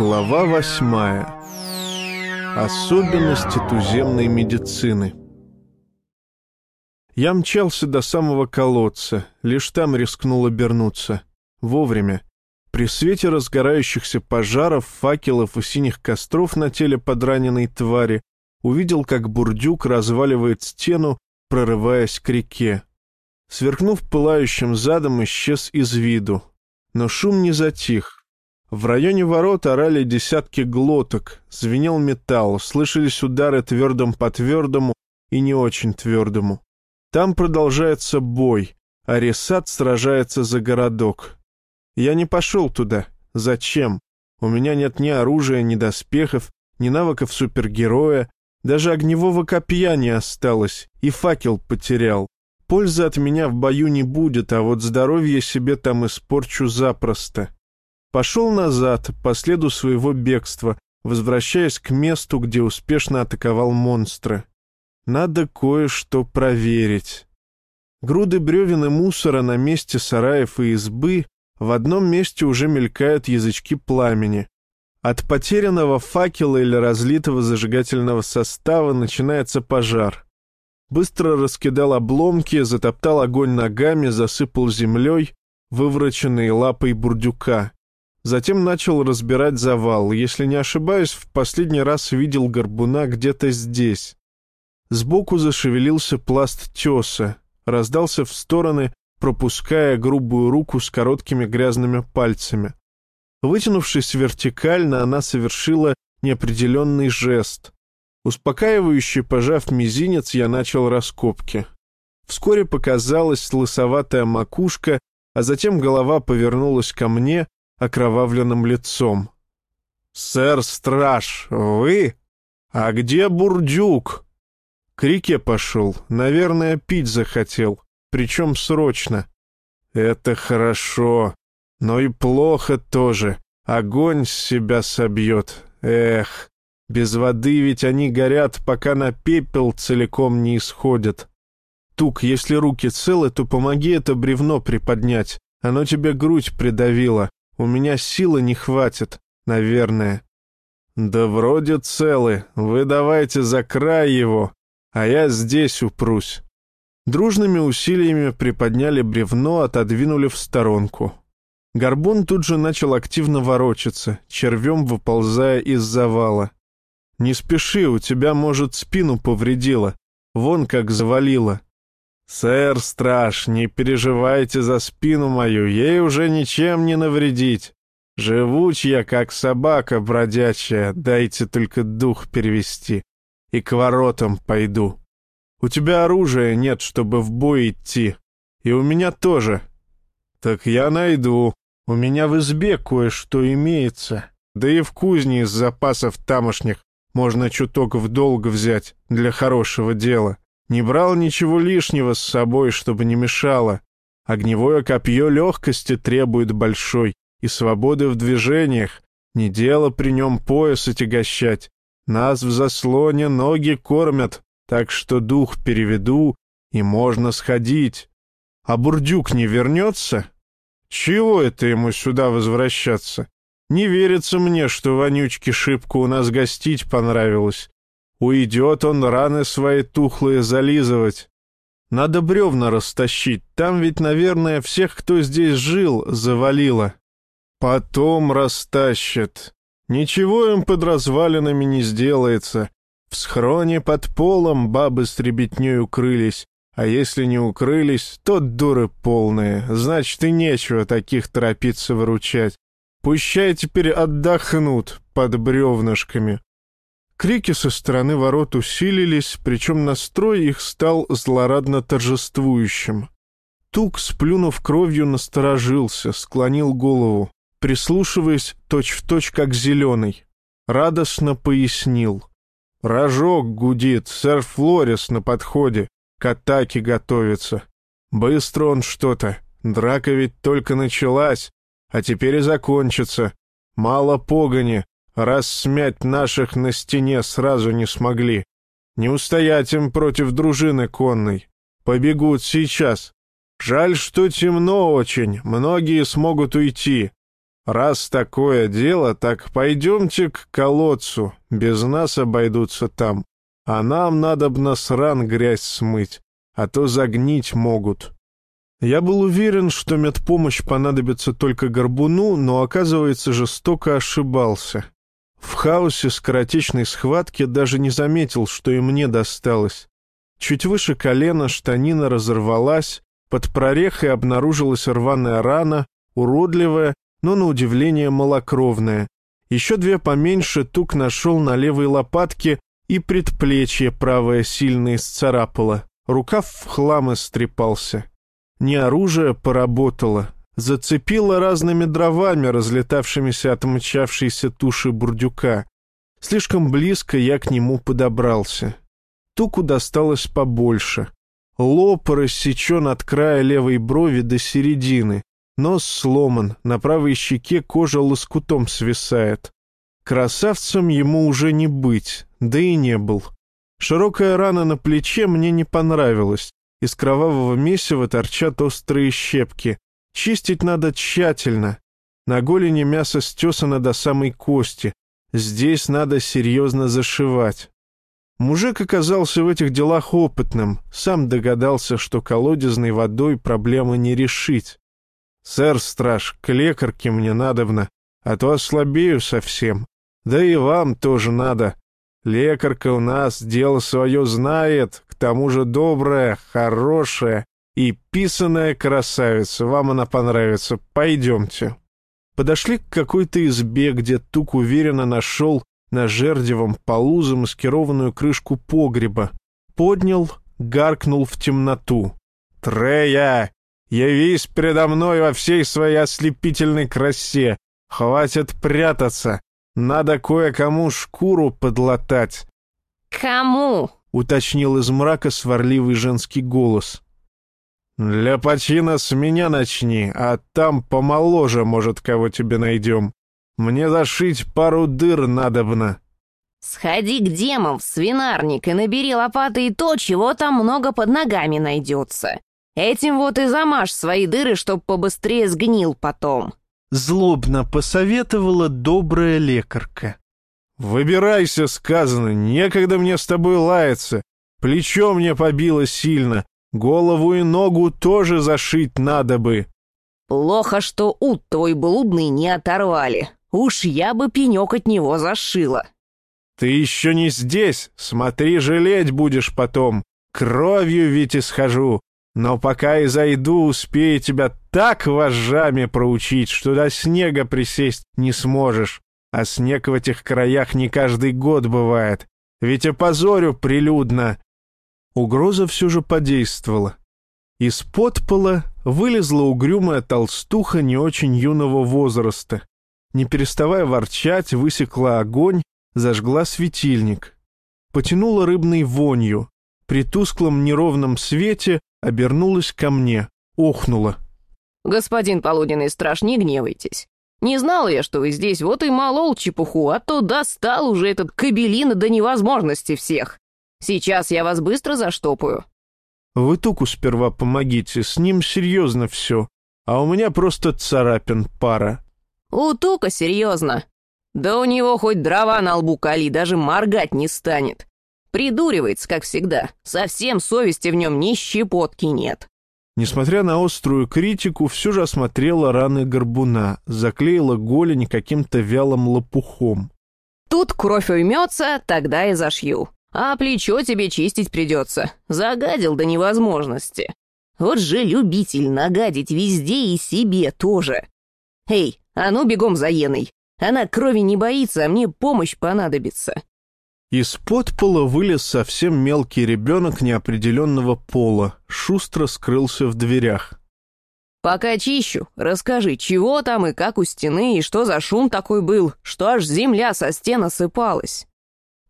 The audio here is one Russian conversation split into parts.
Глава восьмая. Особенности туземной медицины. Я мчался до самого колодца, лишь там рискнул обернуться. Вовремя. При свете разгорающихся пожаров, факелов и синих костров на теле подраненной твари увидел, как бурдюк разваливает стену, прорываясь к реке. Сверкнув пылающим задом, исчез из виду. Но шум не затих. В районе ворот орали десятки глоток, звенел металл, слышались удары твердым по твердому и не очень твердому. Там продолжается бой, а Ресат сражается за городок. Я не пошел туда. Зачем? У меня нет ни оружия, ни доспехов, ни навыков супергероя, даже огневого копья не осталось, и факел потерял. Пользы от меня в бою не будет, а вот здоровье себе там испорчу запросто. Пошел назад, по следу своего бегства, возвращаясь к месту, где успешно атаковал монстра. Надо кое-что проверить. Груды бревен и мусора на месте сараев и избы в одном месте уже мелькают язычки пламени. От потерянного факела или разлитого зажигательного состава начинается пожар. Быстро раскидал обломки, затоптал огонь ногами, засыпал землей, вывороченной лапой бурдюка. Затем начал разбирать завал. Если не ошибаюсь, в последний раз видел горбуна где-то здесь. Сбоку зашевелился пласт теса, раздался в стороны, пропуская грубую руку с короткими грязными пальцами. Вытянувшись вертикально, она совершила неопределенный жест. Успокаивающе пожав мизинец, я начал раскопки. Вскоре показалась лысоватая макушка, а затем голова повернулась ко мне, окровавленным лицом. «Сэр Страж, вы? А где Бурдюк?» К реке пошел, наверное, пить захотел, причем срочно. «Это хорошо, но и плохо тоже. Огонь с себя собьет. Эх, без воды ведь они горят, пока на пепел целиком не исходят. Тук, если руки целы, то помоги это бревно приподнять. Оно тебе грудь придавило. У меня силы не хватит, наверное. Да вроде целы. Вы давайте за край его, а я здесь упрусь. Дружными усилиями приподняли бревно, отодвинули в сторонку. Горбун тут же начал активно ворочаться, червем выползая из завала. «Не спеши, у тебя, может, спину повредило. Вон как завалило. «Сэр Страж, не переживайте за спину мою, ей уже ничем не навредить. Живуч я, как собака бродячая, дайте только дух перевести, и к воротам пойду. У тебя оружия нет, чтобы в бой идти, и у меня тоже. Так я найду. У меня в избе кое-что имеется, да и в кузне из запасов тамошних можно чуток в долг взять для хорошего дела». Не брал ничего лишнего с собой, чтобы не мешало. Огневое копье легкости требует большой и свободы в движениях. Не дело при нем пояс отягощать. Нас в заслоне ноги кормят, так что дух переведу, и можно сходить. А бурдюк не вернется? Чего это ему сюда возвращаться? Не верится мне, что вонючке шибко у нас гостить понравилось. Уйдет он раны свои тухлые зализывать. Надо бревна растащить, там ведь, наверное, всех, кто здесь жил, завалило. Потом растащат. Ничего им под развалинами не сделается. В схроне под полом бабы с ребятней укрылись, а если не укрылись, то дуры полные, значит и нечего таких торопиться выручать. Пущай теперь отдохнут под бревнышками. Крики со стороны ворот усилились, причем настрой их стал злорадно торжествующим. Тук, сплюнув кровью, насторожился, склонил голову, прислушиваясь точь-в-точь, точь, как зеленый. Радостно пояснил. «Рожок гудит, сэр Флорис на подходе, к атаке готовится. Быстро он что-то, драка ведь только началась, а теперь и закончится. Мало погони, раз смять наших на стене сразу не смогли. Не устоять им против дружины конной. Побегут сейчас. Жаль, что темно очень, многие смогут уйти. Раз такое дело, так пойдемте к колодцу, без нас обойдутся там. А нам надо б на сран грязь смыть, а то загнить могут. Я был уверен, что медпомощь понадобится только горбуну, но, оказывается, жестоко ошибался. В хаосе скоротечной схватки даже не заметил, что и мне досталось. Чуть выше колена штанина разорвалась, под прорехой обнаружилась рваная рана, уродливая, но, на удивление, малокровная. Еще две поменьше тук нашел на левой лопатке, и предплечье правое сильно исцарапало. Рукав в хлам истрепался. Не оружие поработало, зацепило разными дровами, разлетавшимися от мчавшейся туши бурдюка. Слишком близко я к нему подобрался. Туку досталось побольше. Лоб рассечен от края левой брови до середины. Нос сломан, на правой щеке кожа лоскутом свисает. Красавцем ему уже не быть, да и не был. Широкая рана на плече мне не понравилась. Из кровавого месива торчат острые щепки. Чистить надо тщательно. На голени мясо стесано до самой кости. Здесь надо серьезно зашивать. Мужик оказался в этих делах опытным, сам догадался, что колодезной водой проблемы не решить. «Сэр Страж, к лекарке мне надобно, а то ослабею совсем. Да и вам тоже надо. Лекарка у нас дело свое знает, к тому же добрая, хорошая и писаная красавица. Вам она понравится. Пойдемте». Подошли к какой-то избе, где Тук уверенно нашел на жердевом полу замаскированную крышку погреба. Поднял, гаркнул в темноту. «Трея! Явись передо мной во всей своей ослепительной красе! Хватит прятаться! Надо кое-кому шкуру подлатать. «Кому?» — уточнил из мрака сварливый женский голос. «Для почина с меня начни, а там помоложе, может, кого тебе найдем. Мне зашить пару дыр надобно». «Сходи к демам в свинарник и набери лопаты и то, чего там много под ногами найдется. Этим вот и замажь свои дыры, чтоб побыстрее сгнил потом». Злобно посоветовала добрая лекарка. «Выбирайся, сказано, некогда мне с тобой лаяться. Плечо мне побило сильно, голову и ногу тоже зашить надо бы». «Плохо, что ут твой блудный не оторвали. Уж я бы пенек от него зашила». «Ты еще не здесь, смотри, жалеть будешь потом. Кровью ведь исхожу. Но пока и зайду, успею тебя так вожжами проучить, что до снега присесть не сможешь. А снег в этих краях не каждый год бывает. Ведь опозорю прилюдно. Угроза все же подействовала. Из-под пола вылезла угрюмая толстуха не очень юного возраста. Не переставая ворчать, высекла огонь, зажгла светильник. Потянула рыбной вонью. При тусклом неровном свете обернулась ко мне, охнула. «Господин полуденный страж, не гневайтесь. Не знала я, что вы здесь, вот и молол чепуху, а то достал уже этот кабелина до невозможности всех. Сейчас я вас быстро заштопаю». «Вы Туку сперва помогите, с ним серьезно все, а у меня просто царапин пара». «У Тука серьезно? Да у него хоть дрова на лбу кали, даже моргать не станет. Придуривается, как всегда. Совсем совести в нем ни щепотки нет. Несмотря на острую критику, все же осмотрела раны горбуна, заклеила голень каким-то вялым лопухом. Тут кровь уймется, тогда и зашью. А плечо тебе чистить придется. Загадил до невозможности. Вот же любитель нагадить везде и себе тоже. Эй, а ну бегом за Еной. Она крови не боится, а мне помощь понадобится. Из-под пола вылез совсем мелкий ребенок неопределенного пола, шустро скрылся в дверях. «Пока чищу, расскажи, чего там и как у стены, и что за шум такой был, что аж земля со стен осыпалась?»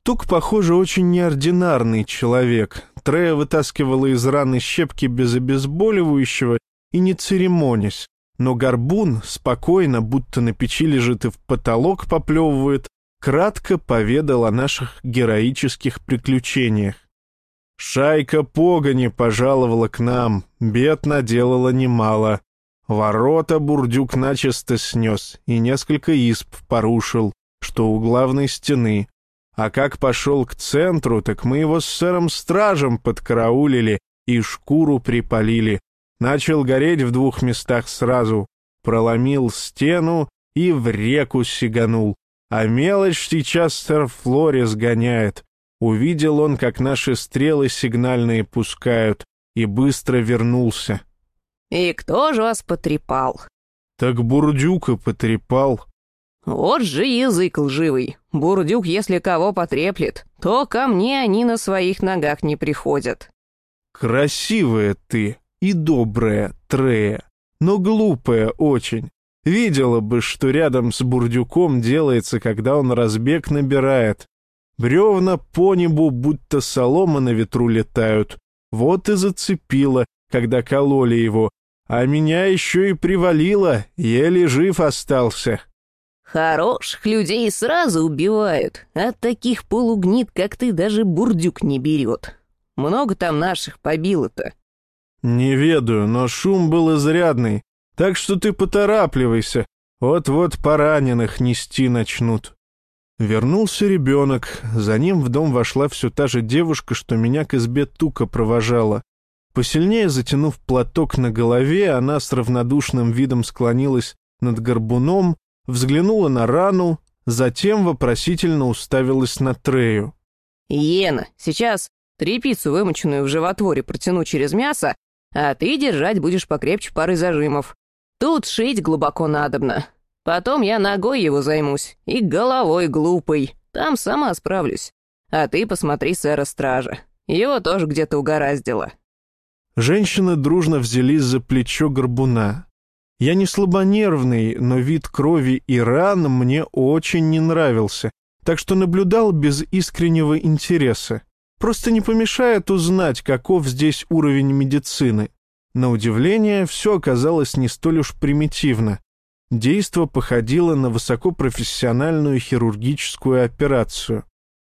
Тук, похоже, очень неординарный человек. Трея вытаскивала из раны щепки без обезболивающего и не церемонясь. Но горбун спокойно, будто на печи лежит и в потолок поплевывает, кратко поведал о наших героических приключениях. Шайка погони пожаловала к нам, бед наделала немало. Ворота бурдюк начисто снес и несколько исп порушил, что у главной стены. А как пошел к центру, так мы его с сэром-стражем подкараулили и шкуру припалили. Начал гореть в двух местах сразу, проломил стену и в реку сиганул. А мелочь сейчас сэр Флорис гоняет. Увидел он, как наши стрелы сигнальные пускают, и быстро вернулся. «И кто же вас потрепал?» «Так Бурдюка потрепал». «Вот же язык лживый. Бурдюк, если кого потреплет, то ко мне они на своих ногах не приходят». «Красивая ты и добрая, Трея, но глупая очень. Видела бы, что рядом с бурдюком делается, когда он разбег набирает. Бревна по небу, будто солома на ветру летают. Вот и зацепило, когда кололи его. А меня еще и привалило, еле жив остался. Хороших людей сразу убивают, а таких полугнит, как ты, даже бурдюк не берет. Много там наших побило-то. Не ведаю, но шум был изрядный. Так что ты поторапливайся, вот-вот пораненых нести начнут». Вернулся ребенок, за ним в дом вошла все та же девушка, что меня к избе тука провожала. Посильнее затянув платок на голове, она с равнодушным видом склонилась над горбуном, взглянула на рану, затем вопросительно уставилась на Трею. «Ена, сейчас трепицу, вымоченную в животворе, протяну через мясо, а ты держать будешь покрепче пары зажимов. Тут шить глубоко надобно. Потом я ногой его займусь и головой глупой. Там сама справлюсь. А ты посмотри сэра Стража. Его тоже где-то угораздило». Женщины дружно взялись за плечо горбуна. Я не слабонервный, но вид крови и ран мне очень не нравился, так что наблюдал без искреннего интереса. Просто не помешает узнать, каков здесь уровень медицины. На удивление, все оказалось не столь уж примитивно. Действо походило на высокопрофессиональную хирургическую операцию.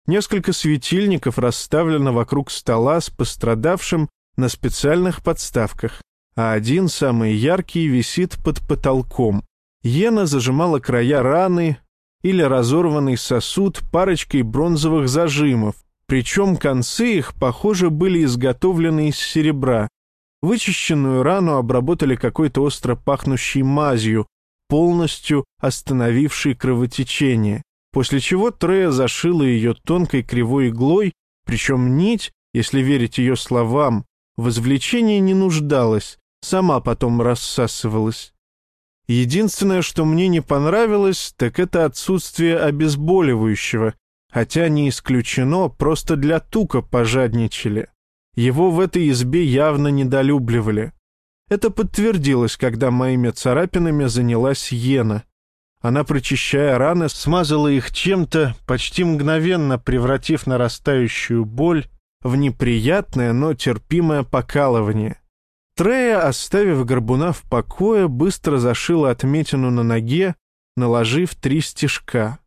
Несколько светильников расставлено вокруг стола с пострадавшим на специальных подставках, а один, самый яркий, висит под потолком. Йена зажимала края раны или разорванный сосуд парочкой бронзовых зажимов, причем концы их, похоже, были изготовлены из серебра, Вычищенную рану обработали какой-то остро пахнущей мазью, полностью остановившей кровотечение, после чего Трея зашила ее тонкой кривой иглой, причем нить, если верить ее словам, в извлечении не нуждалась, сама потом рассасывалась. Единственное, что мне не понравилось, так это отсутствие обезболивающего, хотя не исключено, просто для тука пожадничали. Его в этой избе явно недолюбливали. Это подтвердилось, когда моими царапинами занялась Йена. Она, прочищая раны, смазала их чем-то, почти мгновенно превратив нарастающую боль в неприятное, но терпимое покалывание. Трея, оставив горбуна в покое, быстро зашила отметину на ноге, наложив три стежка.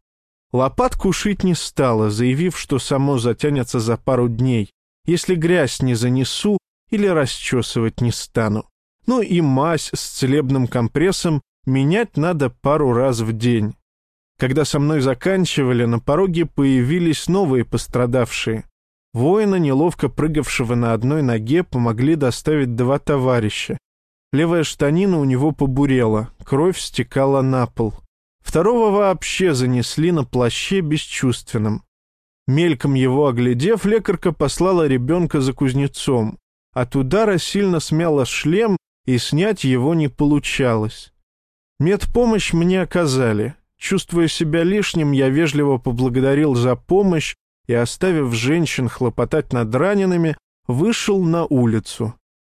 Лопатку шить не стала, заявив, что само затянется за пару дней если грязь не занесу или расчесывать не стану. Ну и мазь с целебным компрессом менять надо пару раз в день. Когда со мной заканчивали, на пороге появились новые пострадавшие. Воина, неловко прыгавшего на одной ноге, помогли доставить два товарища. Левая штанина у него побурела, кровь стекала на пол. Второго вообще занесли на плаще бесчувственным. Мельком его оглядев, лекарка послала ребенка за кузнецом. От удара сильно смяла шлем, и снять его не получалось. Медпомощь мне оказали. Чувствуя себя лишним, я вежливо поблагодарил за помощь и, оставив женщин хлопотать над ранеными, вышел на улицу.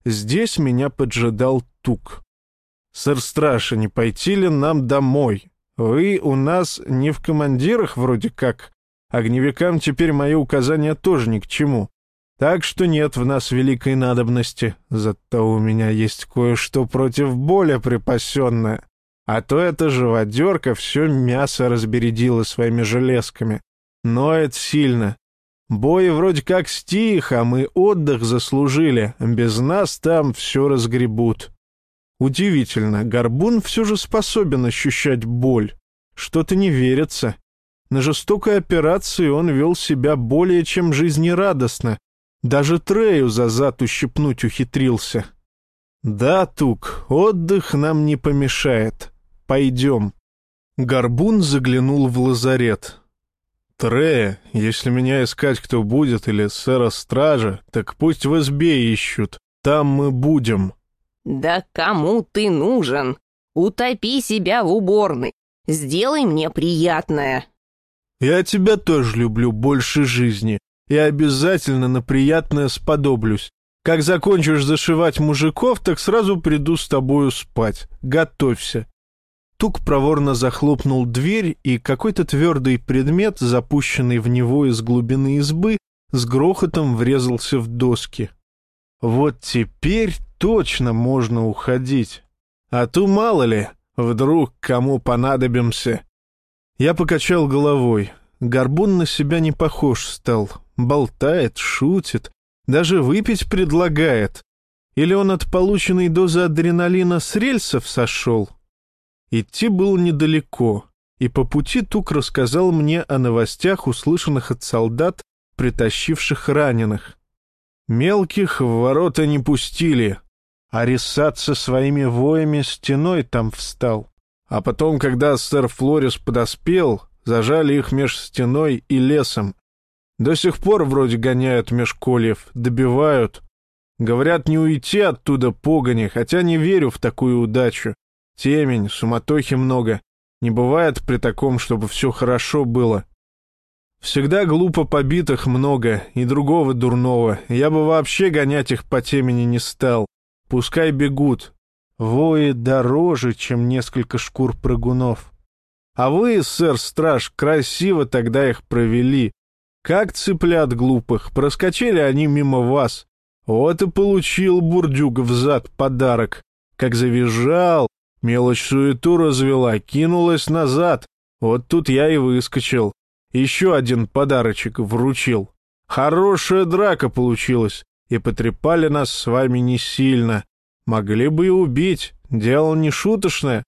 Здесь меня поджидал Тук. «Сэр Страша, не пойти ли нам домой? Вы у нас не в командирах вроде как?» Огневикам теперь мои указания тоже ни к чему. Так что нет в нас великой надобности. Зато у меня есть кое-что против боли припасенное. А то эта живодерка все мясо разбередила своими железками. Ноет сильно. Бои вроде как стих, а мы отдых заслужили. Без нас там все разгребут. Удивительно, горбун все же способен ощущать боль. Что-то не верится. На жестокой операции он вел себя более чем жизнерадостно. Даже Трею за зад ущипнуть ухитрился. «Да, Тук, отдых нам не помешает. Пойдем». Горбун заглянул в лазарет. «Трея, если меня искать кто будет или сэра Стража, так пусть в избе ищут. Там мы будем». «Да кому ты нужен? Утопи себя в уборной. Сделай мне приятное». Я тебя тоже люблю больше жизни и обязательно на приятное сподоблюсь. Как закончишь зашивать мужиков, так сразу приду с тобою спать. Готовься». Тук проворно захлопнул дверь, и какой-то твердый предмет, запущенный в него из глубины избы, с грохотом врезался в доски. «Вот теперь точно можно уходить. А то мало ли, вдруг кому понадобимся». Я покачал головой. Горбун на себя не похож стал. Болтает, шутит, даже выпить предлагает. Или он от полученной дозы адреналина с рельсов сошел? Идти было недалеко, и по пути Тук рассказал мне о новостях, услышанных от солдат, притащивших раненых. Мелких в ворота не пустили, а Рисат со своими воями стеной там встал. А потом, когда сэр Флорис подоспел, зажали их меж стеной и лесом. До сих пор вроде гоняют меж кольев, добивают. Говорят, не уйти оттуда погони, хотя не верю в такую удачу. Темень, суматохи много. Не бывает при таком, чтобы все хорошо было. Всегда глупо побитых много, и другого дурного. Я бы вообще гонять их по темени не стал. Пускай бегут, Вои дороже, чем несколько шкур прыгунов. А вы, сэр-страж, красиво тогда их провели. Как цыплят глупых, проскочили они мимо вас. Вот и получил бурдюк в зад подарок. Как завизжал, мелочь суету развела, кинулась назад. Вот тут я и выскочил. Еще один подарочек вручил. Хорошая драка получилась, и потрепали нас с вами не сильно. Могли бы и убить, дело не шуточное.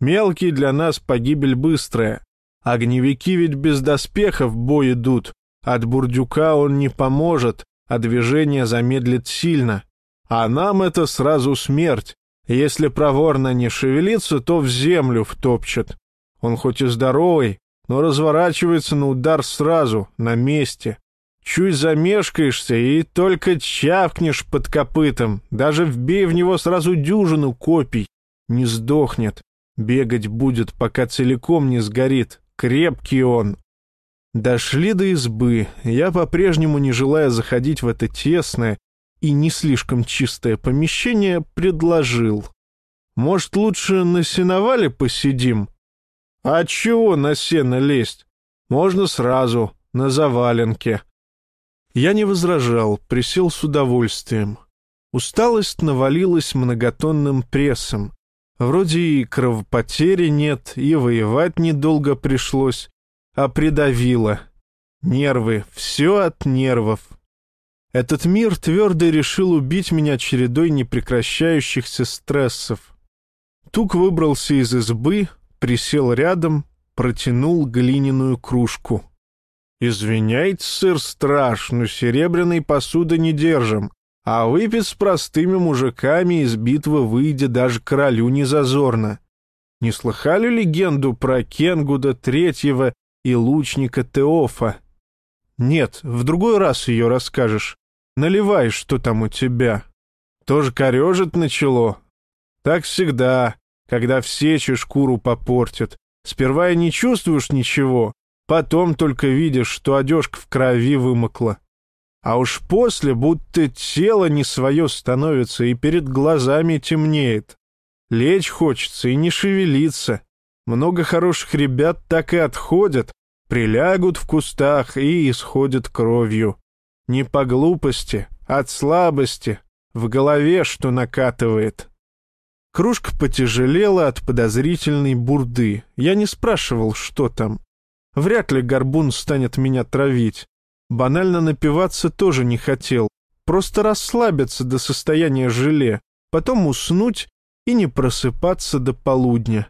Мелкий для нас погибель быстрая. Огневики ведь без доспехов в бой идут. От бурдюка он не поможет, а движение замедлит сильно. А нам это сразу смерть. Если проворно не шевелится, то в землю втопчет. Он хоть и здоровый, но разворачивается на удар сразу, на месте. Чуть замешкаешься и только чавкнешь под копытом. Даже вбей в него сразу дюжину копий. Не сдохнет. Бегать будет, пока целиком не сгорит. Крепкий он. Дошли до избы. Я, по-прежнему не желая заходить в это тесное и не слишком чистое помещение, предложил. Может, лучше на сеновале посидим? А чего на сено лезть? Можно сразу, на заваленке. Я не возражал, присел с удовольствием. Усталость навалилась многотонным прессом. Вроде и кровопотери нет, и воевать недолго пришлось, а придавило. Нервы, все от нервов. Этот мир твердо решил убить меня чередой непрекращающихся стрессов. Тук выбрался из избы, присел рядом, протянул глиняную кружку. «Извиняйте, сыр страж, но серебряной посуды не держим, а выпить с простыми мужиками из битвы выйдя даже королю не зазорно. Не слыхали легенду про Кенгуда Третьего и лучника Теофа? Нет, в другой раз ее расскажешь. Наливай, что там у тебя. Тоже корежит начало. Так всегда, когда в сече шкуру попортят. Сперва и не чувствуешь ничего, Потом только видишь, что одежка в крови вымокла. А уж после будто тело не свое становится и перед глазами темнеет. Лечь хочется и не шевелиться. Много хороших ребят так и отходят, прилягут в кустах и исходят кровью. Не по глупости, от слабости, в голове что накатывает. Кружка потяжелела от подозрительной бурды. Я не спрашивал, что там. Вряд ли горбун станет меня травить. Банально напиваться тоже не хотел. Просто расслабиться до состояния желе, потом уснуть и не просыпаться до полудня.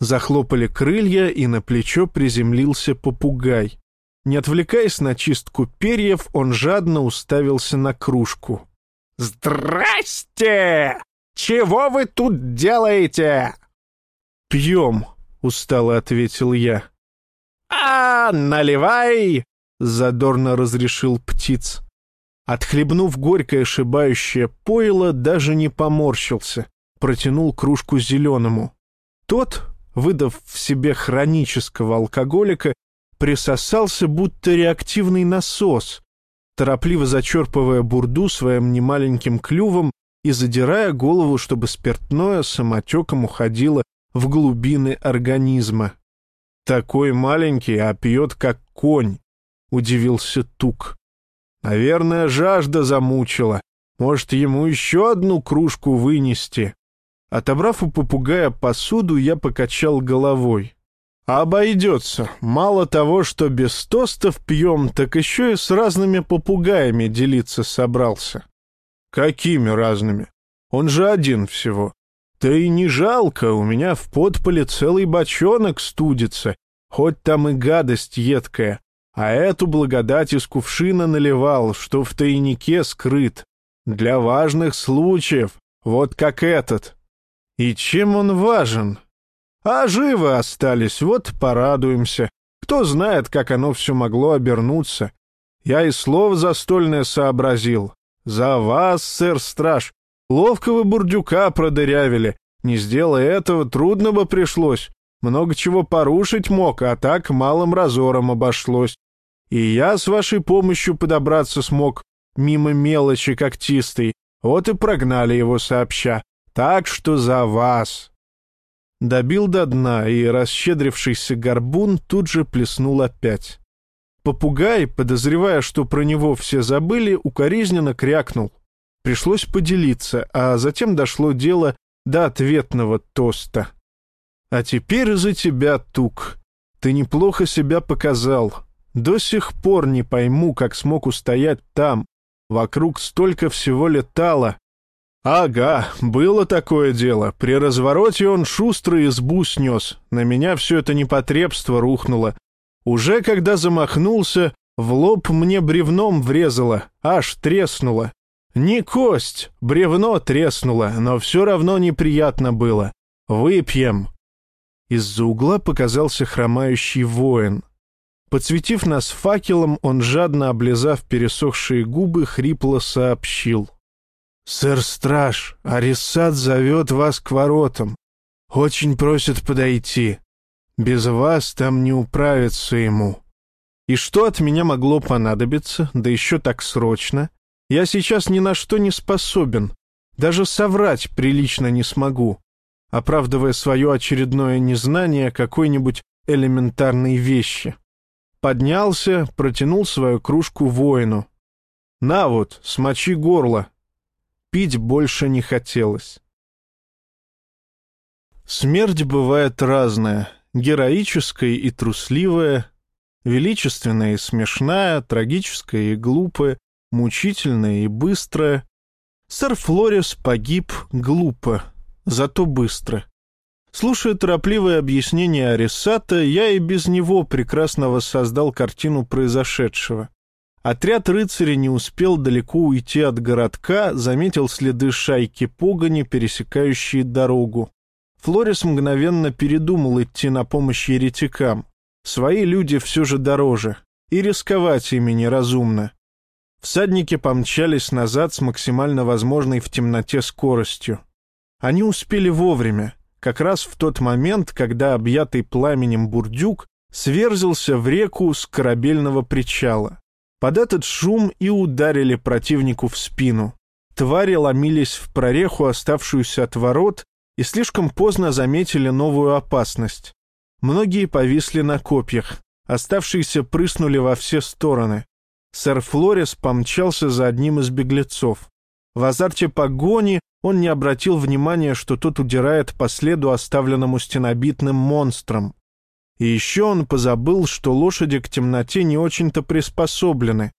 Захлопали крылья, и на плечо приземлился попугай. Не отвлекаясь на чистку перьев, он жадно уставился на кружку. «Здрасте! Чего вы тут делаете?» «Пьем», — устало ответил я. «А, наливай!» — задорно разрешил птиц. Отхлебнув горькое шибающее пойло, даже не поморщился, протянул кружку зеленому. Тот, выдав в себе хронического алкоголика, присосался, будто реактивный насос, торопливо зачерпывая бурду своим немаленьким клювом и задирая голову, чтобы спиртное самотеком уходило в глубины организма. «Такой маленький, а пьет как конь», — удивился Тук. «Наверное, жажда замучила. Может, ему еще одну кружку вынести?» Отобрав у попугая посуду, я покачал головой. «Обойдется. Мало того, что без тостов пьем, так еще и с разными попугаями делиться собрался». «Какими разными? Он же один всего. Да и не жалко, у меня в подполе целый бочонок студится, хоть там и гадость едкая. А эту благодать из кувшина наливал, что в тайнике скрыт. Для важных случаев, вот как этот. И чем он важен? А живы остались, вот порадуемся. Кто знает, как оно все могло обернуться. Я и слово застольное сообразил. За вас, сэр-страж. Ловко вы бурдюка продырявили. Не сделая этого, трудно бы пришлось. Много чего порушить мог, а так малым разором обошлось. И я с вашей помощью подобраться смог мимо мелочи когтистой. Вот и прогнали его сообща. Так что за вас!» Добил до дна, и расщедрившийся горбун тут же плеснул опять. Попугай, подозревая, что про него все забыли, укоризненно крякнул. Пришлось поделиться, а затем дошло дело до ответного тоста. «А теперь за тебя, Тук. Ты неплохо себя показал. До сих пор не пойму, как смог устоять там. Вокруг столько всего летало, «Ага, было такое дело. При развороте он шустрый избу снес. На меня все это непотребство рухнуло. Уже когда замахнулся, в лоб мне бревном врезало, аж треснуло. Не кость, бревно треснуло, но все равно неприятно было. Выпьем». Из-за угла показался хромающий воин. Подсветив нас факелом, он, жадно облизав пересохшие губы, хрипло сообщил. «Сэр-страж, Арисат зовет вас к воротам. Очень просит подойти. Без вас там не управиться ему». И что от меня могло понадобиться, да еще так срочно? Я сейчас ни на что не способен. Даже соврать прилично не смогу, оправдывая свое очередное незнание какой-нибудь элементарной вещи. Поднялся, протянул свою кружку воину. «На вот, смочи горло, Пить больше не хотелось. Смерть бывает разная, героическая и трусливая, величественная и смешная, трагическая и глупая, мучительная и быстрая. Сэр Флорис погиб глупо, зато быстро. Слушая торопливое объяснение Арисата, я и без него прекрасно воссоздал картину произошедшего. Отряд рыцарей не успел далеко уйти от городка, заметил следы шайки погони, пересекающие дорогу. Флорис мгновенно передумал идти на помощь еретикам. Свои люди все же дороже, и рисковать ими неразумно. Всадники помчались назад с максимально возможной в темноте скоростью. Они успели вовремя, как раз в тот момент, когда объятый пламенем бурдюк сверзился в реку с корабельного причала. Под этот шум и ударили противнику в спину. Твари ломились в прореху, оставшуюся от ворот, и слишком поздно заметили новую опасность. Многие повисли на копьях, оставшиеся прыснули во все стороны. Сэр Флорис помчался за одним из беглецов. В азарте погони он не обратил внимания, что тот удирает по следу, оставленному стенобитным монстром. И еще он позабыл, что лошади к темноте не очень-то приспособлены.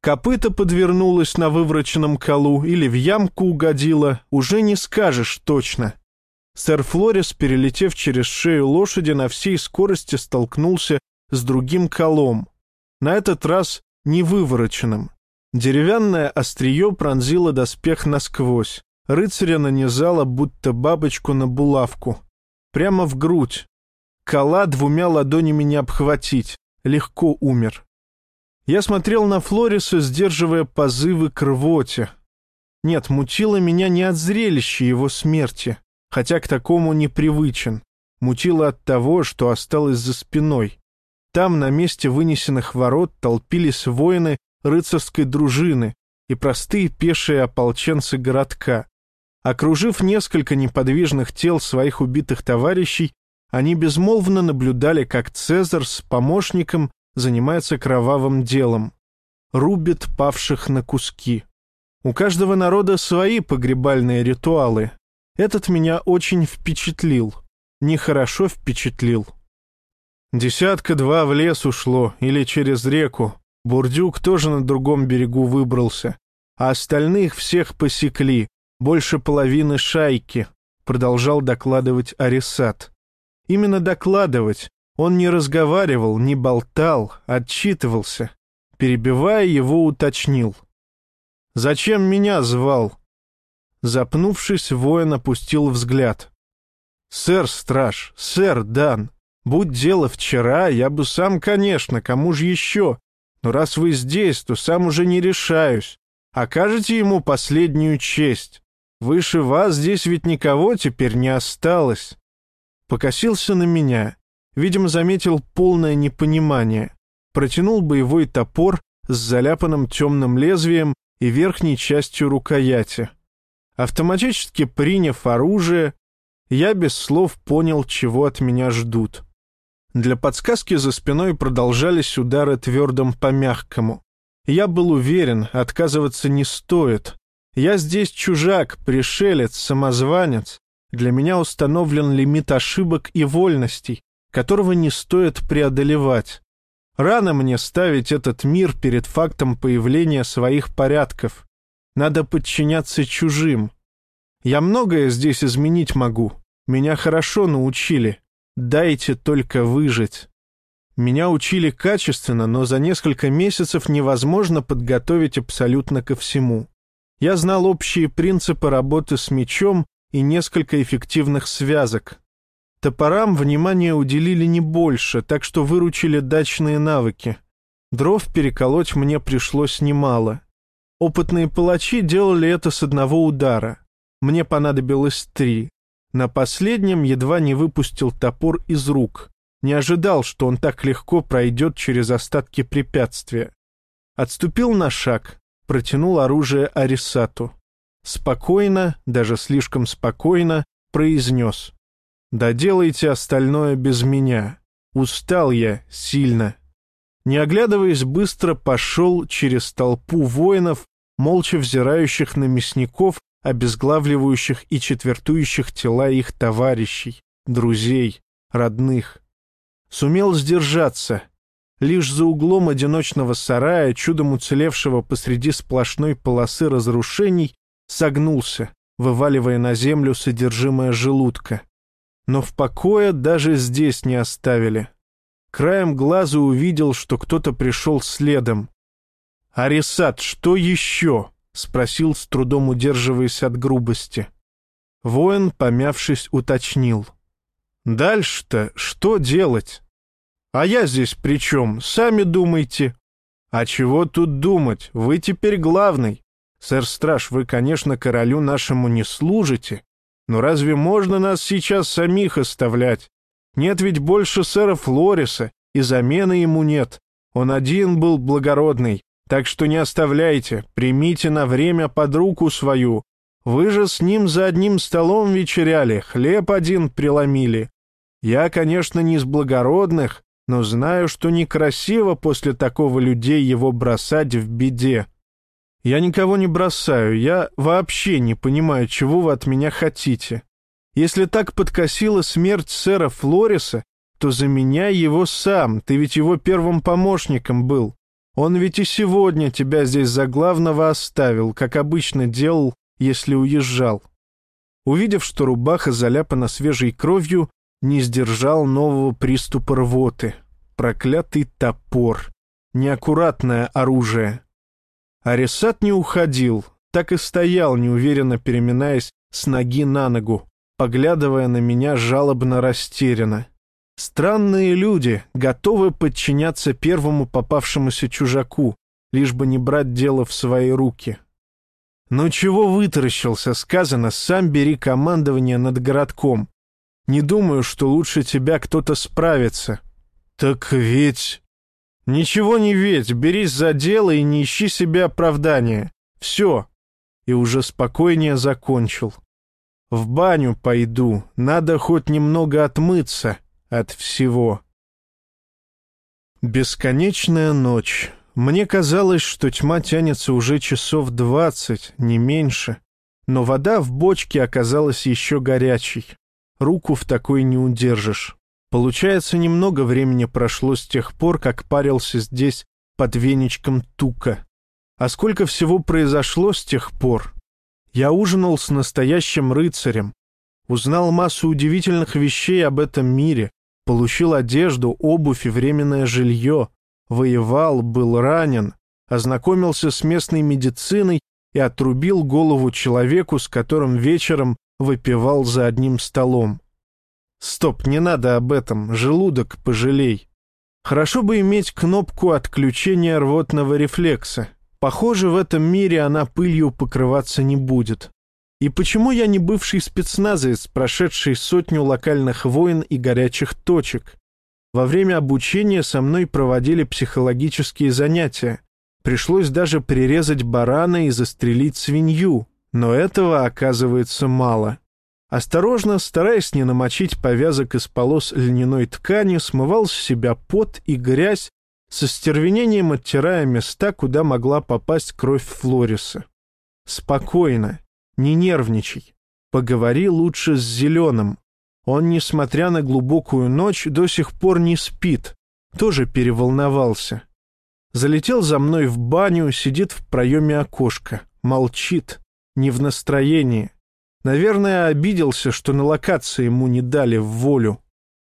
Копыта подвернулась на вывороченном колу или в ямку угодила, уже не скажешь точно. Сэр Флорис, перелетев через шею лошади, на всей скорости столкнулся с другим колом. На этот раз не вывороченным. Деревянное острие пронзило доспех насквозь. Рыцаря нанизало, будто бабочку на булавку. Прямо в грудь. Кола двумя ладонями не обхватить. Легко умер. Я смотрел на Флориса, сдерживая позывы к рвоте. Нет, мутило меня не от зрелища его смерти хотя к такому непривычен. Мутило от того, что осталось за спиной. Там, на месте вынесенных ворот, толпились воины рыцарской дружины и простые пешие ополченцы городка. Окружив несколько неподвижных тел своих убитых товарищей, они безмолвно наблюдали, как Цезарь с помощником занимается кровавым делом. Рубит павших на куски. У каждого народа свои погребальные ритуалы, этот меня очень впечатлил. Нехорошо впечатлил. Десятка-два в лес ушло или через реку. Бурдюк тоже на другом берегу выбрался. А остальных всех посекли. Больше половины шайки, продолжал докладывать Арисат. Именно докладывать. Он не разговаривал, не болтал, отчитывался. Перебивая его, уточнил. «Зачем меня звал?» Запнувшись, воин опустил взгляд. «Сэр Страж, сэр Дан, будь дело вчера, я бы сам, конечно, кому же еще? Но раз вы здесь, то сам уже не решаюсь. Окажете ему последнюю честь. Выше вас здесь ведь никого теперь не осталось». Покосился на меня. Видимо, заметил полное непонимание. Протянул боевой топор с заляпанным темным лезвием и верхней частью рукояти. Автоматически приняв оружие, я без слов понял, чего от меня ждут. Для подсказки за спиной продолжались удары твердым по мягкому. Я был уверен, отказываться не стоит. Я здесь чужак, пришелец, самозванец. Для меня установлен лимит ошибок и вольностей, которого не стоит преодолевать. Рано мне ставить этот мир перед фактом появления своих порядков. Надо подчиняться чужим. Я многое здесь изменить могу. Меня хорошо научили. Дайте только выжить. Меня учили качественно, но за несколько месяцев невозможно подготовить абсолютно ко всему. Я знал общие принципы работы с мечом и несколько эффективных связок. Топорам внимание уделили не больше, так что выручили дачные навыки. Дров переколоть мне пришлось немало. Опытные палачи делали это с одного удара. Мне понадобилось три. На последнем едва не выпустил топор из рук. Не ожидал, что он так легко пройдет через остатки препятствия. Отступил на шаг, протянул оружие Арисату. Спокойно, даже слишком спокойно, произнес. «Доделайте остальное без меня. Устал я сильно». Не оглядываясь, быстро пошел через толпу воинов молча взирающих на мясников, обезглавливающих и четвертующих тела их товарищей, друзей, родных. Сумел сдержаться. Лишь за углом одиночного сарая, чудом уцелевшего посреди сплошной полосы разрушений, согнулся, вываливая на землю содержимое желудка. Но в покое даже здесь не оставили. Краем глаза увидел, что кто-то пришел следом, «Арисат, что еще?» — спросил, с трудом удерживаясь от грубости. Воин, помявшись, уточнил. «Дальше-то что делать?» «А я здесь при чем? Сами думайте». «А чего тут думать? Вы теперь главный. Сэр-страж, вы, конечно, королю нашему не служите, но разве можно нас сейчас самих оставлять? Нет ведь больше сэра Флориса, и замены ему нет. Он один был благородный, так что не оставляйте, примите на время под руку свою. Вы же с ним за одним столом вечеряли, хлеб один преломили. Я, конечно, не из благородных, но знаю, что некрасиво после такого людей его бросать в беде. Я никого не бросаю, я вообще не понимаю, чего вы от меня хотите. Если так подкосила смерть сэра Флориса, то заменяй его сам, ты ведь его первым помощником был. Он ведь и сегодня тебя здесь за главного оставил, как обычно делал, если уезжал. Увидев, что рубаха заляпана свежей кровью, не сдержал нового приступа рвоты. Проклятый топор. Неаккуратное оружие. Арисат не уходил, так и стоял, неуверенно переминаясь с ноги на ногу, поглядывая на меня жалобно растерянно. Странные люди, готовы подчиняться первому попавшемуся чужаку, лишь бы не брать дело в свои руки. «Ну чего вытаращился?» — сказано, «сам бери командование над городком. Не думаю, что лучше тебя кто-то справится». «Так ведь...» «Ничего не ведь, берись за дело и не ищи себе оправдания. Все». И уже спокойнее закончил. «В баню пойду, надо хоть немного отмыться от всего». Бесконечная ночь. Мне казалось, что тьма тянется уже часов двадцать, не меньше. Но вода в бочке оказалась еще горячей. Руку в такой не удержишь. Получается, немного времени прошло с тех пор, как парился здесь под веничком тука. А сколько всего произошло с тех пор? Я ужинал с настоящим рыцарем, узнал массу удивительных вещей об этом мире, получил одежду, обувь и временное жилье, воевал, был ранен, ознакомился с местной медициной и отрубил голову человеку, с которым вечером выпивал за одним столом. Стоп, не надо об этом, желудок пожалей. Хорошо бы иметь кнопку отключения рвотного рефлекса. Похоже, в этом мире она пылью покрываться не будет. И почему я не бывший спецназовец, прошедший сотню локальных войн и горячих точек? Во время обучения со мной проводили психологические занятия. Пришлось даже прирезать барана и застрелить свинью, но этого оказывается мало. Осторожно, стараясь не намочить повязок из полос льняной ткани, смывал с себя пот и грязь, со стервенением оттирая места, куда могла попасть кровь Флориса. «Спокойно, не нервничай. Поговори лучше с Зеленым, он, несмотря на глубокую ночь, до сих пор не спит, тоже переволновался. Залетел за мной в баню, сидит в проеме окошка, молчит, не в настроении. Наверное, обиделся, что на локации ему не дали в волю.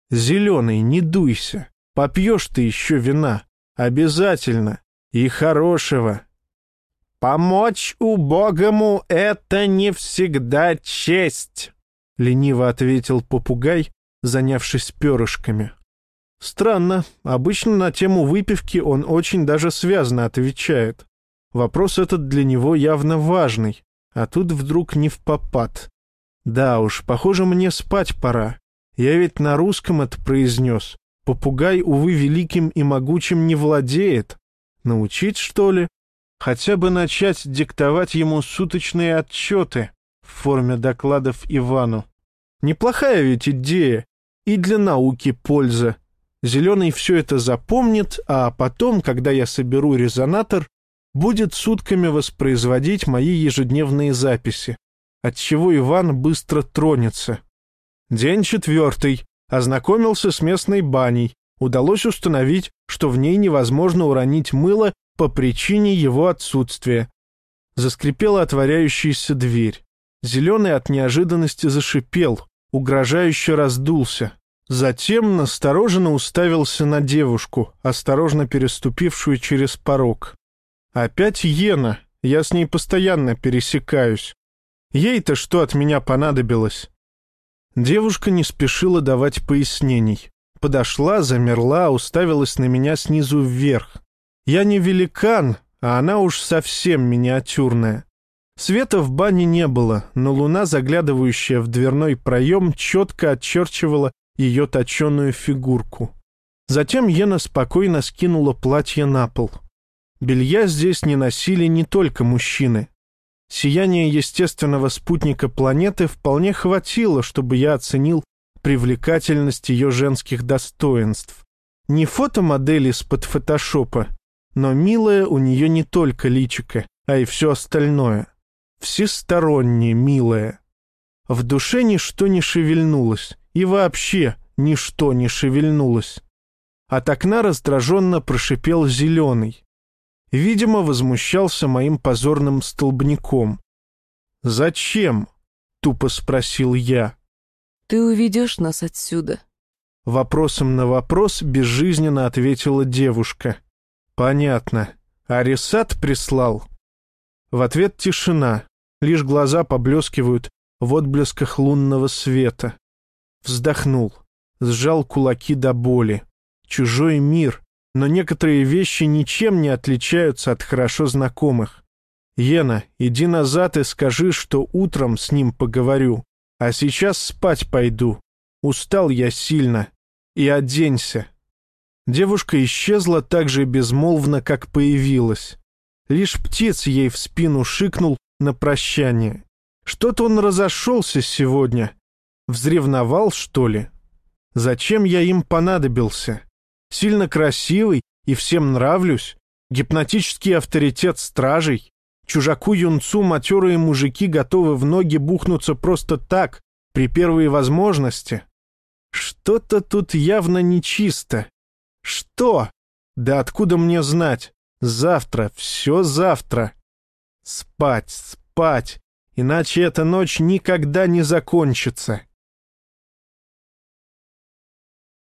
«Зеленый, не дуйся, попьешь ты еще вина, обязательно, и хорошего». «Помочь убогому — это не всегда честь». — лениво ответил попугай, занявшись перышками. Странно, обычно на тему выпивки он очень даже связно отвечает. Вопрос этот для него явно важный, а тут вдруг не в попад. Да уж, похоже, мне спать пора. Я ведь на русском это произнес. Попугай, увы, великим и могучим не владеет. Научить, что ли? Хотя бы начать диктовать ему суточные отчеты в форме докладов Ивану. Неплохая ведь идея, и для науки польза. Зеленый все это запомнит, а потом, когда я соберу резонатор, будет сутками воспроизводить мои ежедневные записи, отчего Иван быстро тронется. День четвертый. Ознакомился с местной баней. Удалось установить, что в ней невозможно уронить мыло по причине его отсутствия. Заскрипела отворяющаяся дверь. Зеленый от неожиданности зашипел, угрожающе раздулся. Затем настороженно уставился на девушку, осторожно переступившую через порог. Опять Йена, я с ней постоянно пересекаюсь. Ей-то что от меня понадобилось? Девушка не спешила давать пояснений. Подошла, замерла, уставилась на меня снизу вверх. Я не великан, а она уж совсем миниатюрная. Света в бане не было, но луна, заглядывающая в дверной проем, четко отчерчивала ее точеную фигурку. Затем Ена спокойно скинула платье на пол. Белья здесь не носили не только мужчины. Сияние естественного спутника планеты вполне хватило, чтобы я оценил привлекательность ее женских достоинств. Не фотомодель из-под фотошопа, но милая у нее не только личико, а и все остальное всесторонне милая. В душе ничто не шевельнулось, и вообще ничто не шевельнулось. От окна раздраженно прошипел зеленый. Видимо, возмущался моим позорным столбняком. «Зачем?» тупо спросил я. «Ты уведешь нас отсюда?» Вопросом на вопрос безжизненно ответила девушка. «Понятно. Арисат прислал?» В ответ тишина. Лишь глаза поблескивают в отблесках лунного света. Вздохнул. Сжал кулаки до боли. Чужой мир, но некоторые вещи ничем не отличаются от хорошо знакомых. «Ена, иди назад и скажи, что утром с ним поговорю, а сейчас спать пойду. Устал я сильно. И оденься». Девушка исчезла так же безмолвно, как появилась. Лишь птиц ей в спину шикнул на прощание. Что-то он разошелся сегодня. Взревновал, что ли? Зачем я им понадобился? Сильно красивый и всем нравлюсь? Гипнотический авторитет стражей? Чужаку-юнцу матерые мужики готовы в ноги бухнуться просто так, при первой возможности. Что-то тут явно нечисто. Что? Да откуда мне знать? Завтра, все завтра. Спать, спать, иначе эта ночь никогда не закончится.